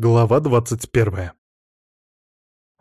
Глава 21.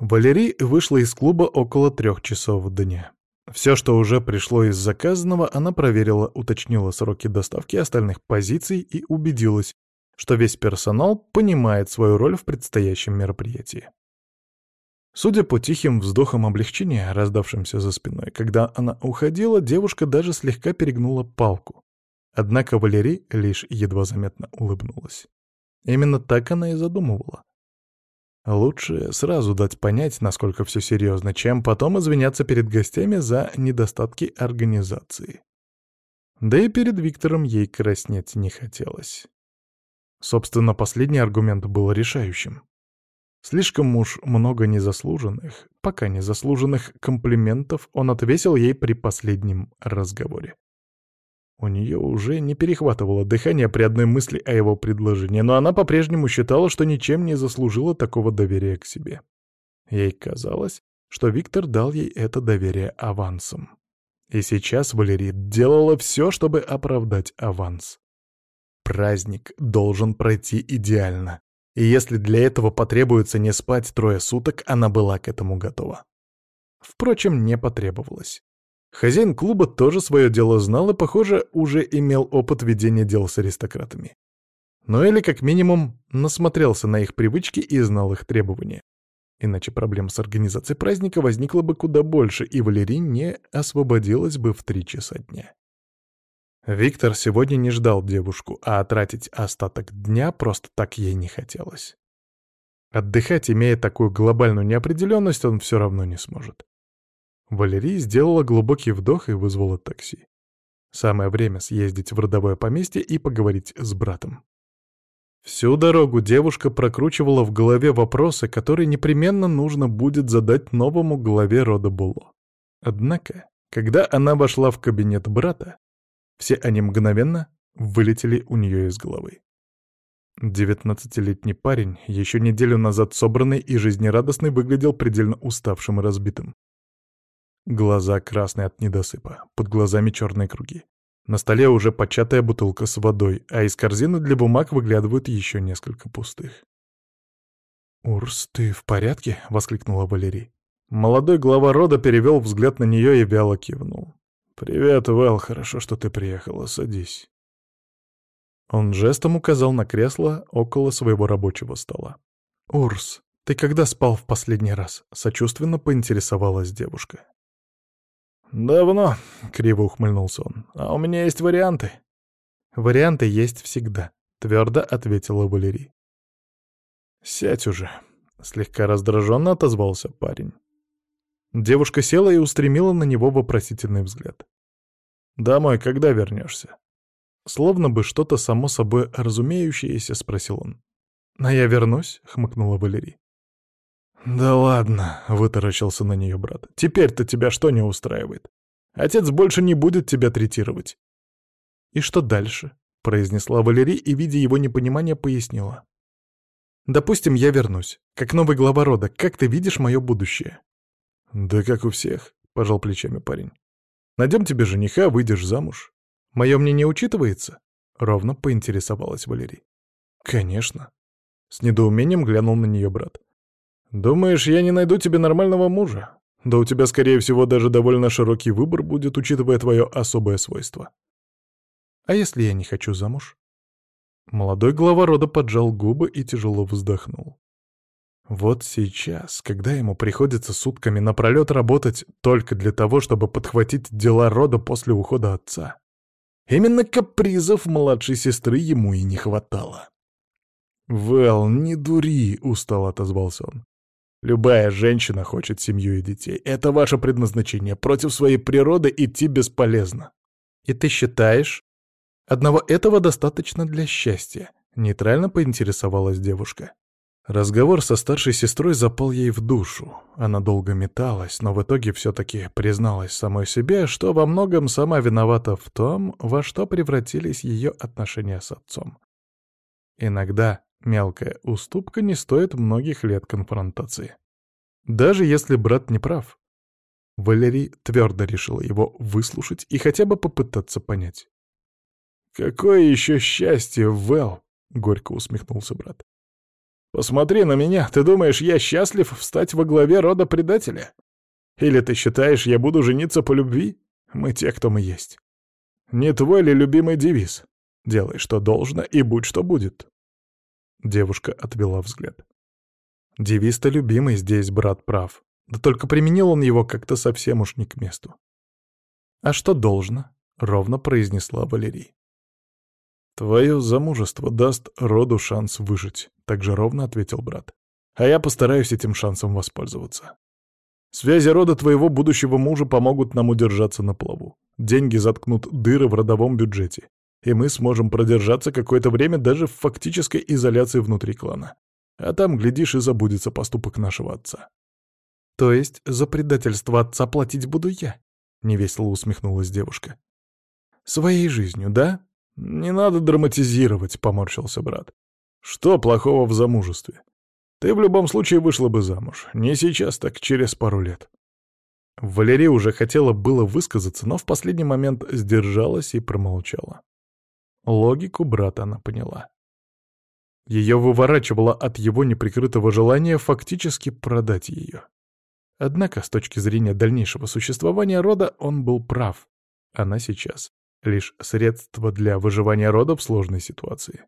Валерий вышла из клуба около трех часов дня. Все, что уже пришло из заказанного, она проверила, уточнила сроки доставки остальных позиций и убедилась, что весь персонал понимает свою роль в предстоящем мероприятии. Судя по тихим вздохам облегчения, раздавшимся за спиной, когда она уходила, девушка даже слегка перегнула палку. Однако Валерий лишь едва заметно улыбнулась. Именно так она и задумывала. Лучше сразу дать понять, насколько все серьезно, чем потом извиняться перед гостями за недостатки организации. Да и перед Виктором ей краснеть не хотелось. Собственно, последний аргумент был решающим. Слишком уж много незаслуженных, пока незаслуженных комплиментов он отвесил ей при последнем разговоре. У нее уже не перехватывало дыхание при одной мысли о его предложении, но она по-прежнему считала, что ничем не заслужила такого доверия к себе. Ей казалось, что Виктор дал ей это доверие авансом. И сейчас Валерий делала все, чтобы оправдать аванс. Праздник должен пройти идеально. И если для этого потребуется не спать трое суток, она была к этому готова. Впрочем, не потребовалось. Хозяин клуба тоже свое дело знал и, похоже, уже имел опыт ведения дел с аристократами. Ну или, как минимум, насмотрелся на их привычки и знал их требования. Иначе проблем с организацией праздника возникло бы куда больше, и Валерий не освободилась бы в три часа дня. Виктор сегодня не ждал девушку, а тратить остаток дня просто так ей не хотелось. Отдыхать, имея такую глобальную неопределенность, он все равно не сможет. Валерий сделала глубокий вдох и вызвала такси. Самое время съездить в родовое поместье и поговорить с братом. Всю дорогу девушка прокручивала в голове вопросы, которые непременно нужно будет задать новому главе рода Було. Однако, когда она вошла в кабинет брата, все они мгновенно вылетели у нее из головы. Девятнадцатилетний парень, еще неделю назад собранный и жизнерадостный, выглядел предельно уставшим и разбитым. Глаза красные от недосыпа, под глазами черные круги. На столе уже початая бутылка с водой, а из корзины для бумаг выглядывают еще несколько пустых. «Урс, ты в порядке?» — воскликнула Валерий. Молодой глава рода перевел взгляд на нее и вяло кивнул. «Привет, Вэл, хорошо, что ты приехала, садись». Он жестом указал на кресло около своего рабочего стола. «Урс, ты когда спал в последний раз?» — сочувственно поинтересовалась девушка. «Давно», — криво ухмыльнулся он. «А у меня есть варианты». «Варианты есть всегда», — твердо ответила Валерий. «Сядь уже», — слегка раздраженно отозвался парень. Девушка села и устремила на него вопросительный взгляд. «Домой когда вернешься?» Словно бы что-то само собой разумеющееся, спросил он. «А я вернусь?» — хмыкнула Валерий. «Да ладно», — вытаращился на нее брат. «Теперь-то тебя что не устраивает? Отец больше не будет тебя третировать». «И что дальше?» — произнесла Валерий и, видя его непонимание, пояснила. «Допустим, я вернусь. Как новый глава рода, как ты видишь мое будущее?» «Да как у всех», — пожал плечами парень. «Найдем тебе жениха, выйдешь замуж». «Мое мнение учитывается?» — ровно поинтересовалась Валерий. «Конечно». С недоумением глянул на нее брат. «Думаешь, я не найду тебе нормального мужа? Да у тебя, скорее всего, даже довольно широкий выбор будет, учитывая твое особое свойство». «А если я не хочу замуж?» Молодой глава рода поджал губы и тяжело вздохнул. Вот сейчас, когда ему приходится сутками напролет работать только для того, чтобы подхватить дела рода после ухода отца, именно капризов младшей сестры ему и не хватало. «Вэл, не дури», — устал отозвался он. Любая женщина хочет семью и детей. Это ваше предназначение. Против своей природы идти бесполезно. И ты считаешь, одного этого достаточно для счастья? Нейтрально поинтересовалась девушка. Разговор со старшей сестрой запал ей в душу. Она долго металась, но в итоге все-таки призналась самой себе, что во многом сама виновата в том, во что превратились ее отношения с отцом. Иногда Мелкая уступка не стоит многих лет конфронтации. Даже если брат не прав. Валерий твердо решила его выслушать и хотя бы попытаться понять. «Какое еще счастье, Вэл!» — горько усмехнулся брат. Посмотри на меня, ты думаешь, я счастлив встать во главе рода предателя? Или ты считаешь, я буду жениться по любви? Мы те, кто мы есть. Не твой ли любимый девиз? Делай, что должно, и будь, что будет. Девушка отвела взгляд. Девиз-то любимый здесь, брат прав. Да только применил он его как-то совсем уж не к месту. «А что должно?» — ровно произнесла Валерий. «Твое замужество даст роду шанс выжить», — так же ровно ответил брат. «А я постараюсь этим шансом воспользоваться. Связи рода твоего будущего мужа помогут нам удержаться на плаву. Деньги заткнут дыры в родовом бюджете, и мы сможем продержаться какое-то время даже в фактической изоляции внутри клана. А там, глядишь, и забудется поступок нашего отца. «То есть за предательство отца платить буду я?» — невесело усмехнулась девушка. «Своей жизнью, да?» «Не надо драматизировать», — поморщился брат. «Что плохого в замужестве? Ты в любом случае вышла бы замуж. Не сейчас, так через пару лет». Валерия уже хотела было высказаться, но в последний момент сдержалась и промолчала. Логику брата она поняла. Ее выворачивало от его неприкрытого желания фактически продать ее. Однако, с точки зрения дальнейшего существования рода, он был прав. Она сейчас — лишь средство для выживания рода в сложной ситуации.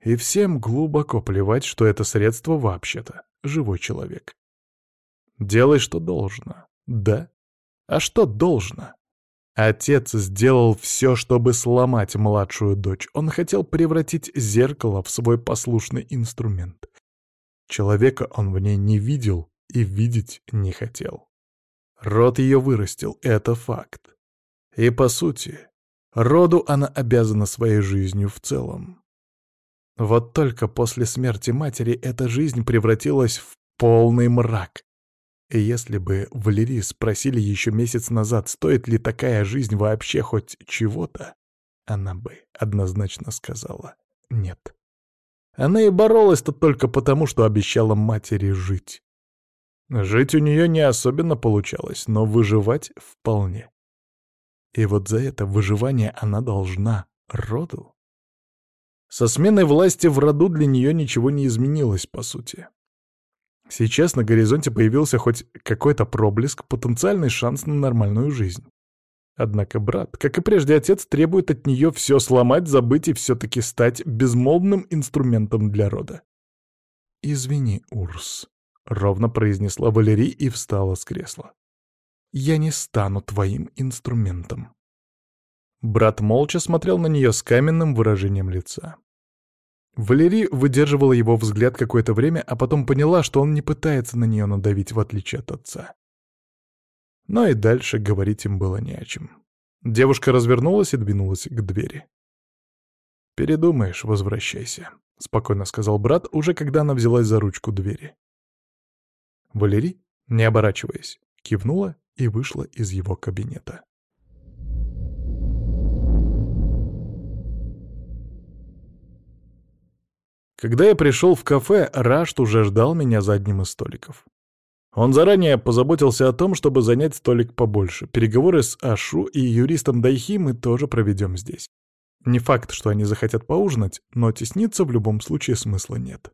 И всем глубоко плевать, что это средство вообще-то живой человек. Делай, что должно. Да? А что должно? Отец сделал все, чтобы сломать младшую дочь. Он хотел превратить зеркало в свой послушный инструмент. Человека он в ней не видел и видеть не хотел. Род ее вырастил, это факт. И, по сути, роду она обязана своей жизнью в целом. Вот только после смерти матери эта жизнь превратилась в полный мрак. Если бы Валерии спросили еще месяц назад, стоит ли такая жизнь вообще хоть чего-то, она бы однозначно сказала «нет». Она и боролась-то только потому, что обещала матери жить. Жить у нее не особенно получалось, но выживать вполне. И вот за это выживание она должна роду. Со сменой власти в роду для нее ничего не изменилось, по сути. Сейчас на горизонте появился хоть какой-то проблеск, потенциальный шанс на нормальную жизнь. Однако брат, как и прежде отец, требует от нее все сломать, забыть и все-таки стать безмолвным инструментом для рода. «Извини, Урс», — ровно произнесла Валерий и встала с кресла. «Я не стану твоим инструментом». Брат молча смотрел на нее с каменным выражением лица. Валерий выдерживала его взгляд какое-то время, а потом поняла, что он не пытается на нее надавить, в отличие от отца. Но и дальше говорить им было не о чем. Девушка развернулась и двинулась к двери. «Передумаешь, возвращайся», — спокойно сказал брат, уже когда она взялась за ручку двери. Валерий, не оборачиваясь, кивнула и вышла из его кабинета. Когда я пришел в кафе, Рашт уже ждал меня за одним из столиков. Он заранее позаботился о том, чтобы занять столик побольше. Переговоры с Ашу и юристом Дайхи мы тоже проведем здесь. Не факт, что они захотят поужинать, но тесниться в любом случае смысла нет.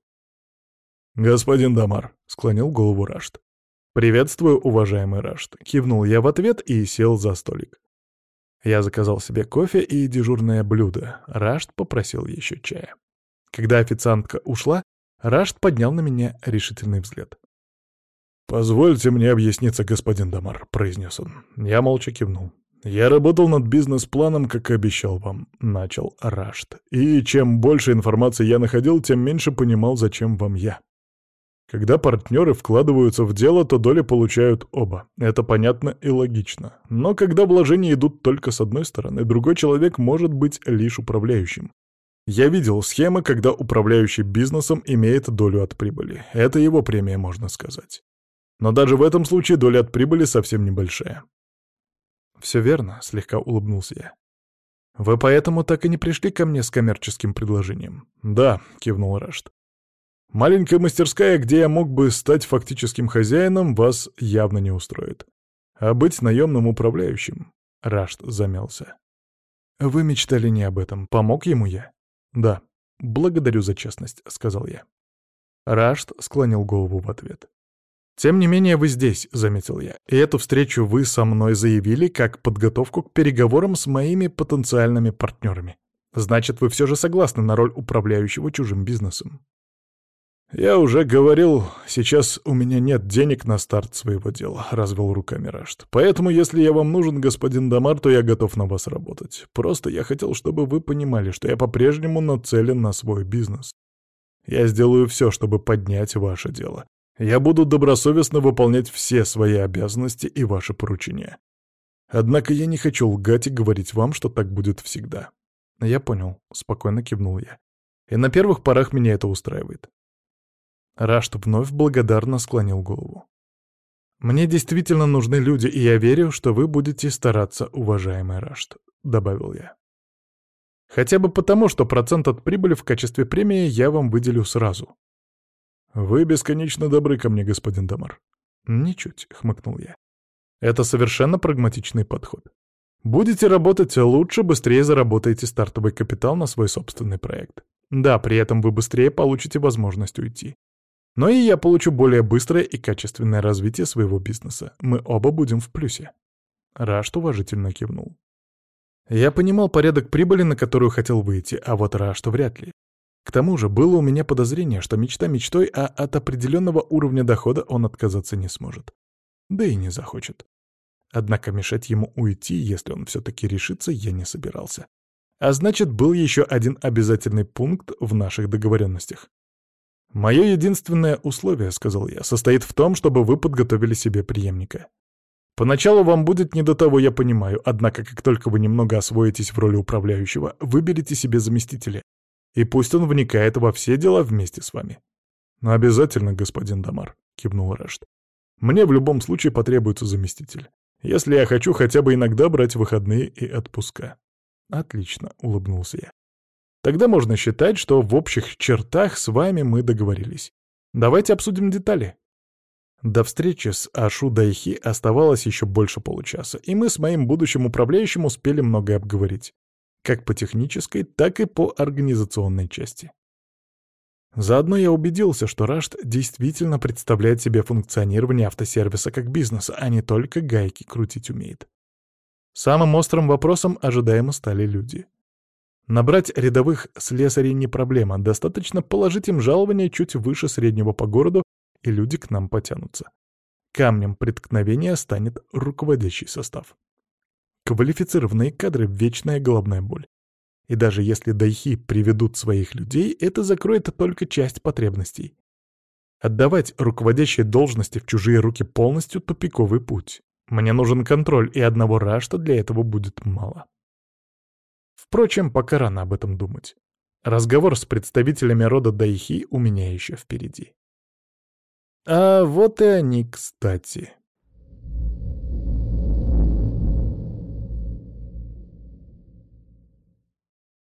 «Господин Дамар», — склонил голову Рашт. «Приветствую, уважаемый Рашт», — кивнул я в ответ и сел за столик. Я заказал себе кофе и дежурное блюдо. Рашт попросил еще чая. Когда официантка ушла, Рашт поднял на меня решительный взгляд. «Позвольте мне объясниться, господин Дамар», — произнес он. Я молча кивнул. «Я работал над бизнес-планом, как и обещал вам», — начал Рашт. «И чем больше информации я находил, тем меньше понимал, зачем вам я. Когда партнеры вкладываются в дело, то доли получают оба. Это понятно и логично. Но когда вложения идут только с одной стороны, другой человек может быть лишь управляющим. Я видел схемы, когда управляющий бизнесом имеет долю от прибыли. Это его премия, можно сказать. Но даже в этом случае доля от прибыли совсем небольшая. «Все верно», — слегка улыбнулся я. «Вы поэтому так и не пришли ко мне с коммерческим предложением?» «Да», — кивнул Рашт. «Маленькая мастерская, где я мог бы стать фактическим хозяином, вас явно не устроит. А быть наемным управляющим...» — Рашт замялся. «Вы мечтали не об этом. Помог ему я?» «Да, благодарю за честность», — сказал я. Рашт склонил голову в ответ. «Тем не менее вы здесь», — заметил я, — «и эту встречу вы со мной заявили как подготовку к переговорам с моими потенциальными партнерами. Значит, вы все же согласны на роль управляющего чужим бизнесом». «Я уже говорил, сейчас у меня нет денег на старт своего дела», — развел руками Рашт. «Поэтому, если я вам нужен, господин Дамар, то я готов на вас работать. Просто я хотел, чтобы вы понимали, что я по-прежнему нацелен на свой бизнес. Я сделаю все, чтобы поднять ваше дело. Я буду добросовестно выполнять все свои обязанности и ваши поручения. Однако я не хочу лгать и говорить вам, что так будет всегда. Я понял, спокойно кивнул я. И на первых порах меня это устраивает. Рашт вновь благодарно склонил голову. «Мне действительно нужны люди, и я верю, что вы будете стараться, уважаемый Рашт», — добавил я. «Хотя бы потому, что процент от прибыли в качестве премии я вам выделю сразу. «Вы бесконечно добры ко мне, господин Дамар». «Ничуть», — хмыкнул я. «Это совершенно прагматичный подход. Будете работать лучше, быстрее заработаете стартовый капитал на свой собственный проект. Да, при этом вы быстрее получите возможность уйти. Но и я получу более быстрое и качественное развитие своего бизнеса. Мы оба будем в плюсе». Рашт уважительно кивнул. Я понимал порядок прибыли, на которую хотел выйти, а вот Рашт вряд ли. К тому же было у меня подозрение, что мечта мечтой, а от определенного уровня дохода он отказаться не сможет. Да и не захочет. Однако мешать ему уйти, если он все-таки решится, я не собирался. А значит, был еще один обязательный пункт в наших договоренностях. «Мое единственное условие, — сказал я, — состоит в том, чтобы вы подготовили себе преемника. Поначалу вам будет не до того, я понимаю, однако как только вы немного освоитесь в роли управляющего, выберите себе заместителя, и пусть он вникает во все дела вместе с вами. «Ну, обязательно, господин Дамар», — кивнул Решт. «Мне в любом случае потребуется заместитель, если я хочу хотя бы иногда брать выходные и отпуска». «Отлично», — улыбнулся я. «Тогда можно считать, что в общих чертах с вами мы договорились. Давайте обсудим детали». До встречи с Ашу Дайхи оставалось еще больше получаса, и мы с моим будущим управляющим успели многое обговорить как по технической, так и по организационной части. Заодно я убедился, что Рашт действительно представляет себе функционирование автосервиса как бизнеса, а не только гайки крутить умеет. Самым острым вопросом ожидаемо стали люди. Набрать рядовых слесарей не проблема, достаточно положить им жалование чуть выше среднего по городу, и люди к нам потянутся. Камнем преткновения станет руководящий состав. Квалифицированные кадры — вечная головная боль. И даже если дайхи приведут своих людей, это закроет только часть потребностей. Отдавать руководящие должности в чужие руки полностью тупиковый путь. Мне нужен контроль, и одного рашта для этого будет мало. Впрочем, пока рано об этом думать. Разговор с представителями рода Дайхи у меня еще впереди. А вот и они, кстати.